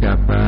Jabat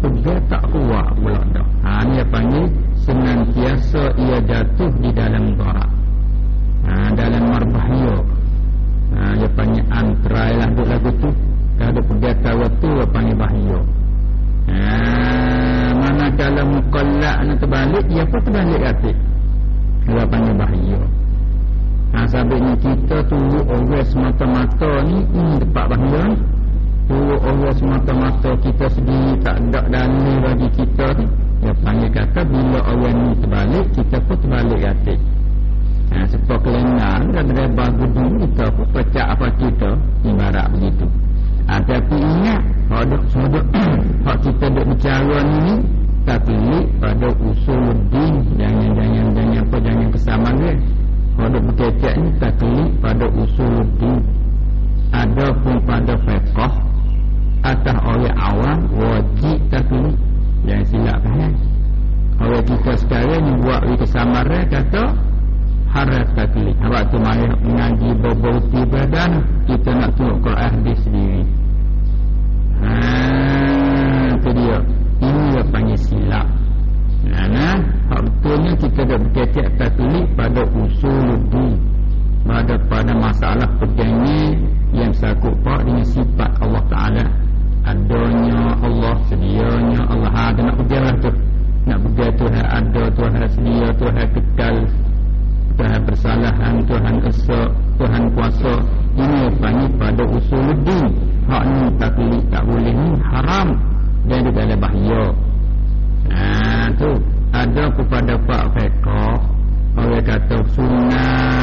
pun tak kuat pula dah. Ha ni apa panggil berlaku pada fiqah atas orang awam wajib tapi yang silap eh. faham orang kita sekarang ni buat kita samara kata haram taklid awak tu mari mengaji berbauti badan kita nak tengok Quran hadis sendiri. Ha tu dia. Ini dia panggil silap. Ha, nah, nah, faktanya kita dah berkaitan taklid pada usul lebih. Maka pada masalah perjanji yang sakupak dengan sifat Allah Ta'ala. Adanya Allah, sedianya Allah ada nak berjalan tu. Nak berjalan Tuhan ada, Tuhan sedia, Tuhan kekal Tuhan bersalahan, Tuhan esok, Tuhan kuasa. Ini banyak pada usul din. Hak ni tak boleh, tak boleh ni haram. Dan dia dalam bahaya. Nah, tu. Ada kepada Pak pekok Orang kata sunnah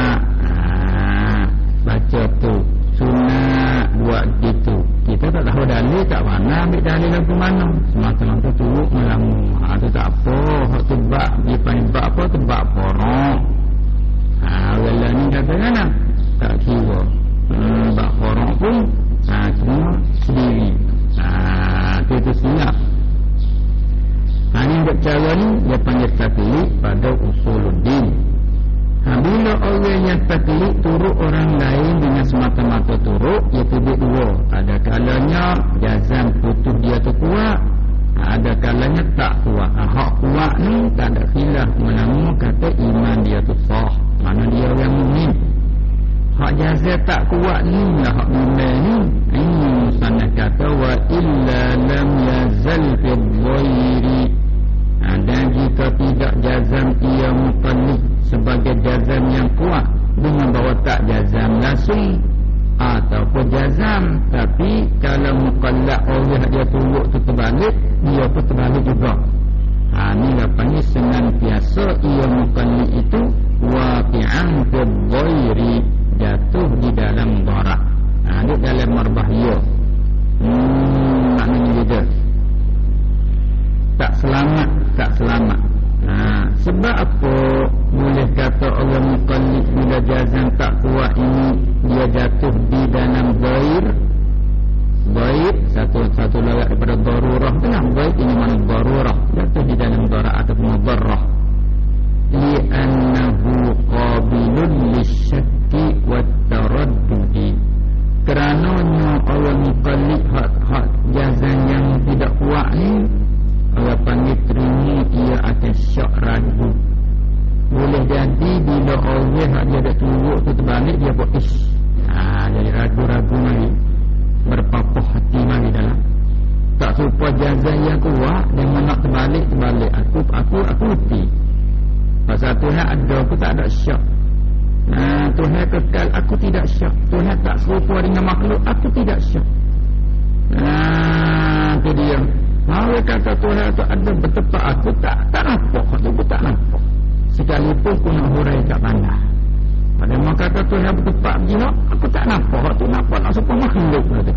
ambil dalil lagu mana? Semata tu melamu ha, tu tak apa. Hak tu bak dia panggil bak apa? Tu bak jazam yang kuat dengan bawa tak jazam langsung ataupun jazam. Tapi kalau muqallak Allah dia turut tu terbalik dia pun terbalik juga. Ha, ni lapangnya senantiasa ia muqallak itu waqi'an fi jatuh di dalam barak. Ha, di dalam marbahya hmm, maknanya dia. Tak selamat tak selamat. Ha, sebab apa boleh kata orang mukallif bila jazam tak kuat ini dia jatuh di dalam bair bair satu satu lewat daripada darurah. Dengan bair ini mana darurah? Jatuh di dalam darah ataupun mudarrah. Li'annahu qabilun lisyakki wa taraddudi. Kerana orang mukallif hak, hak jazam yang tidak kuat ni ragu Boleh jadi bila Allah dia ada turut tu terbalik dia buat ish. Ha, Jadi ragu-ragu lagi Berpapuh hati lagi dalam. Tak serupa jazah yang kuat Dia nak terbalik terbalik. Aku aku aku reti Pasal Tuhan ada aku tak ada syak. Nah, Tuhan kekal aku tidak syak. Tuhan tak serupa dengan makhluk Aku tidak syak. Nah, itu dia Mari kata Tuhan itu ada bertepat aku tak tak nampak aku pun tak nampak. Sekalipun aku nak hurai kat mana. Pada mak kata Tuhan bertepat begini aku tak nampak aku nampak nak supaya makhluk kata.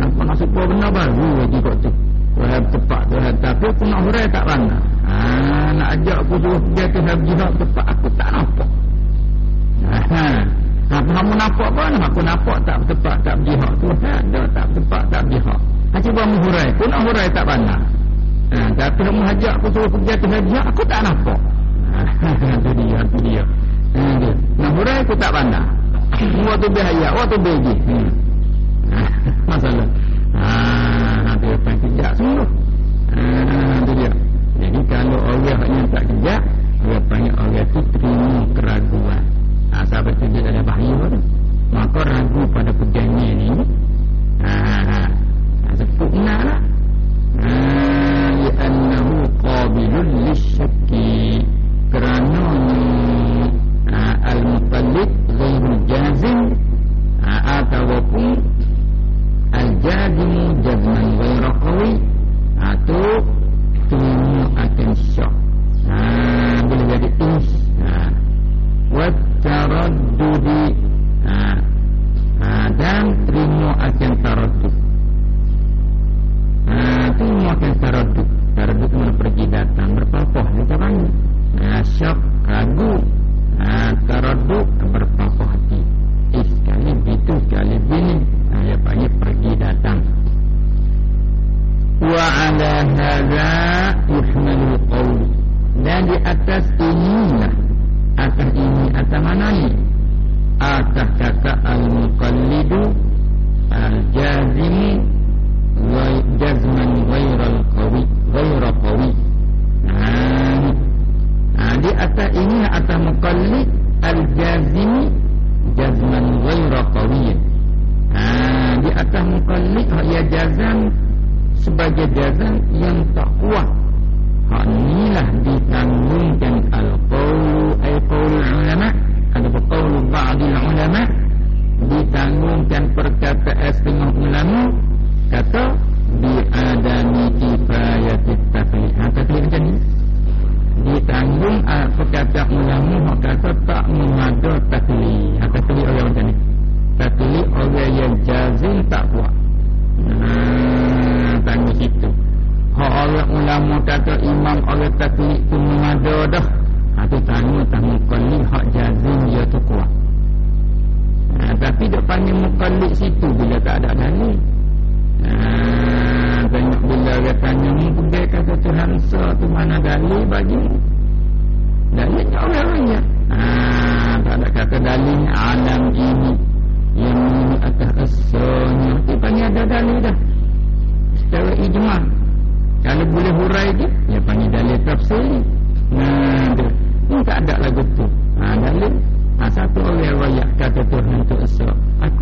Nampak nak supaya benda baru lagi kau tu. Tuhan bertepat Tuhan tapi aku nak hurai kat mana. Ha, nak ajak aku suruh dia Tuhan begini bertepat aku tak nampak. Ha, Aku kamu nampak apa? Aku nampak tak bertepat tak berjihad Tuhan dah tak bertepat tak berjihad Ha, cuba menghurai pun hurai tak pandang. Ha, tapi nak menghajak aku suruh kerja ke haji, aku tak nampak. Ha, itu dia, itu dia. Ha, dia. Nak hurai aku tak pandang. Waktu bahaya, waktu beji. Hmm. Ha, masalah. Ha, nanti apa yang kerja semua. Ha, itu dia. Jadi kalau orang yang tak kerja, dia panggil orang itu terima keraguan. Ha, sahabat kerja ada bahaya tu. Maka ragu pada kerjanya ini. Sepukna lah li'annahu qabilun lisyaki kerana al-mutallib ghairu jazim ataupun al-jazim jazman ghairu qawi atau tumu akan syok. Boleh jadi ins wa taraddudi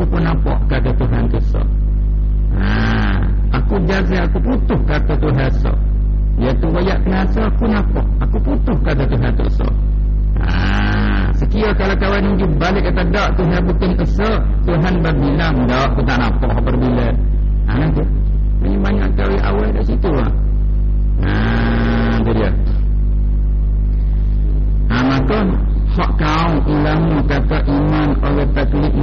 aku pun nampak kata Tuhan tu sok. Ha, aku jazi aku putus kata Tuhan sok. Ya tu wayak kenasa aku nampak. Aku putus kata Tuhan tu sok. Ha, sekiranya kalau kawan ni balik kata dak Tuhan putus esok, Tuhan berbilang dak aku tak nampak berbila. Ha tu Ini banyak cari awal dekat situ lah. Ha, tu dia. Ha, maka Sok kau ilmu kata iman oleh taklid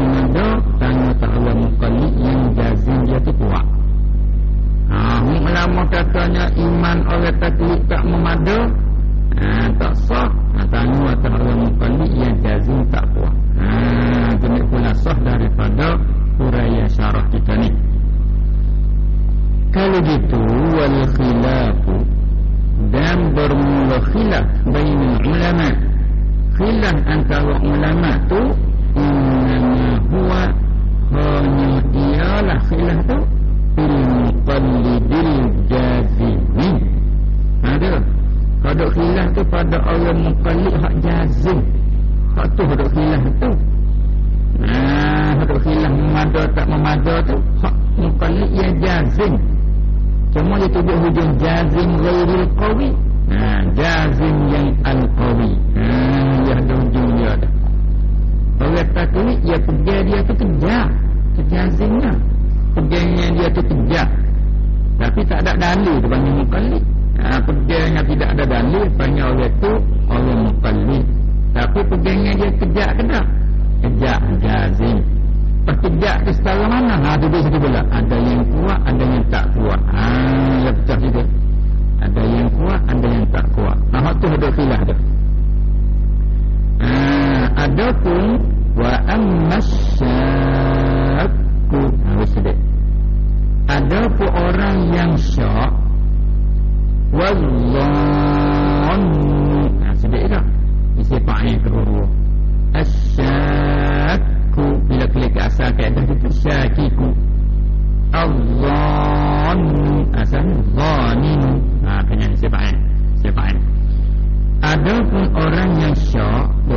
Adapun wa ammasyaku, harus ada pun orang yang syak. Wallahu nah, sedek dah. Isi pa'in keruh asyakku. Bila klik ke asal kaedah itu syakiku. Allahu asal zanin ah kena sebab eh sebab ada pun orang yang syak. wa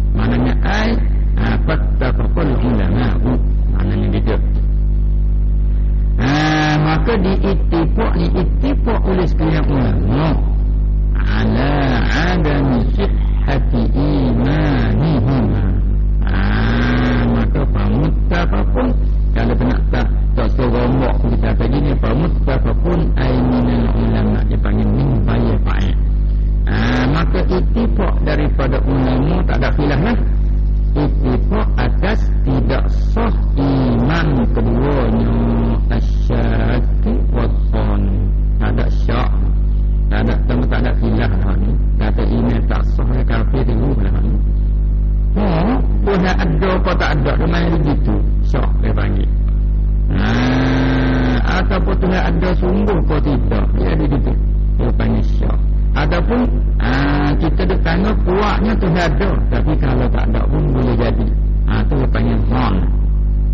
apa Tuhan ada sungguh kau tidak. Dia ada gitu Rupanya syak Adapun aa, kita ditanya kuatnya tu ada. Tapi kalau tak ada pun boleh jadi. Ah, ha, Itu rupanya zon.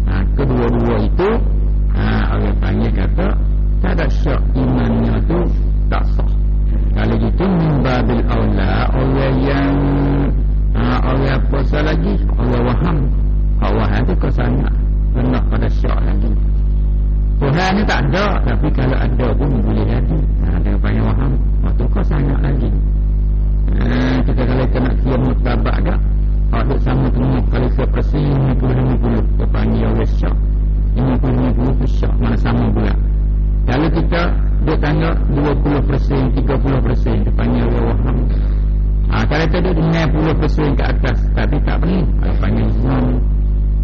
Ha, Kedua-dua itu ha, Orang panggil kata Tak ada syak imannya tu tak sah. Kalau gitu Mimbabil Allah Orang yang ha, Orang puasa lagi Orang waham. Orang waham tu kesana Benar pada syak lagi. Tuhan ni tak ada Tapi kalau ada pun boleh jadi. Ha, Dengan banyak waham Waktu kau sangat lagi. Ha, Kita kalau kena kira mutabak tak Waktu sama tengok Kalau saya persi Ini puluh ini puluh Kepanggil oleh syak Ini puluh ini puluh syak Mana sama pula. Kalau kita Dia tanya 20 persen 30 persen Kepanggil oleh waham ha, ah, Kalau kita duduk 90 persen ke atas Tapi tak pening Kalau panggil zon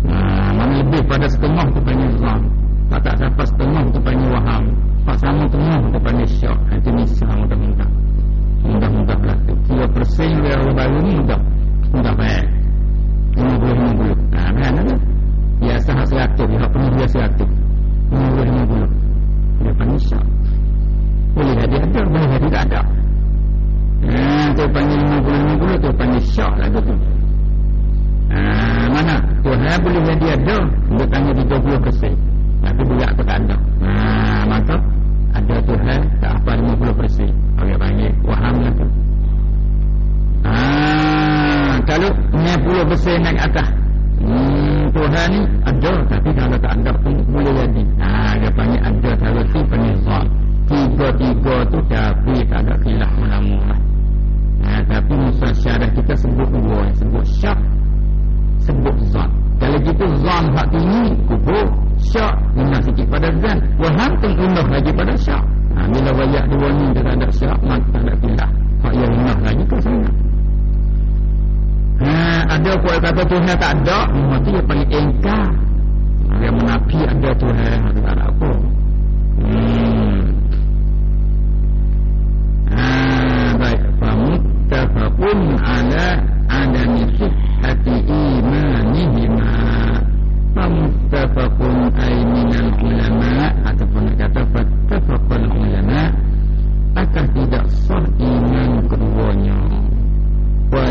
Ha, mana lebih pada setengah tu Imam hak ini kubur syak dengan sikit pada zan. Waham tu indah lagi pada syak. Ha, bila wayak dua ni dia tak ada syak maka tak ada pindah. Hak yang indah lagi ke sana? Ha, ada kuat kata Tuhan tak ada maka dia panggil engkar. Dia menapi ada Tuhan maka tak ada apa. Hmm. ha, baik famutafakun ala adami hati iman muttafaqun ay minal ulama ataupun kata muttafaqun ulama akan tidak sah iman keduanya? Wa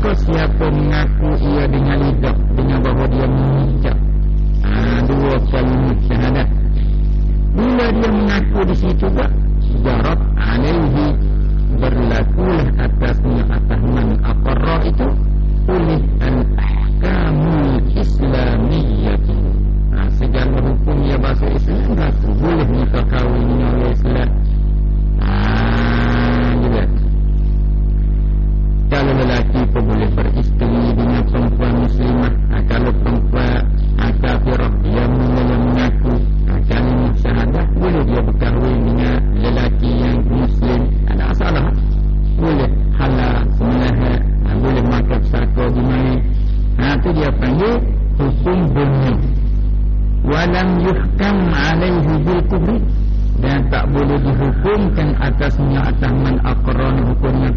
Maka siapa mengaku ia dengan lidah Dengan bahawa dia mengucap ha, ah, Dua kalimat syahadat. Bila dia mengaku di situ tak Jarab alaihi Berlakulah atasnya atas man akarra itu Oleh al-ahkamu islamiyyat ha, ah, Segala hukum dia bahasa Islam Rasa boleh nikah kahwin ini oleh Islam. Ah, Haa Jelas lelaki itu boleh beristri dengan perempuan muslimah? Nah, kalau perempuan ha, agak firah dia mengalami mengaku. Ha, Akan syahadah boleh dia berkahwin dengan lelaki yang muslim. Ada nah, asalah boleh halal sebenarnya nah, boleh makan sarko di mana nah, itu dia panggil hukum bunyi. Walam yuhkam alaihi bil dan tak boleh dihukumkan atasnya atas man akran hukumnya.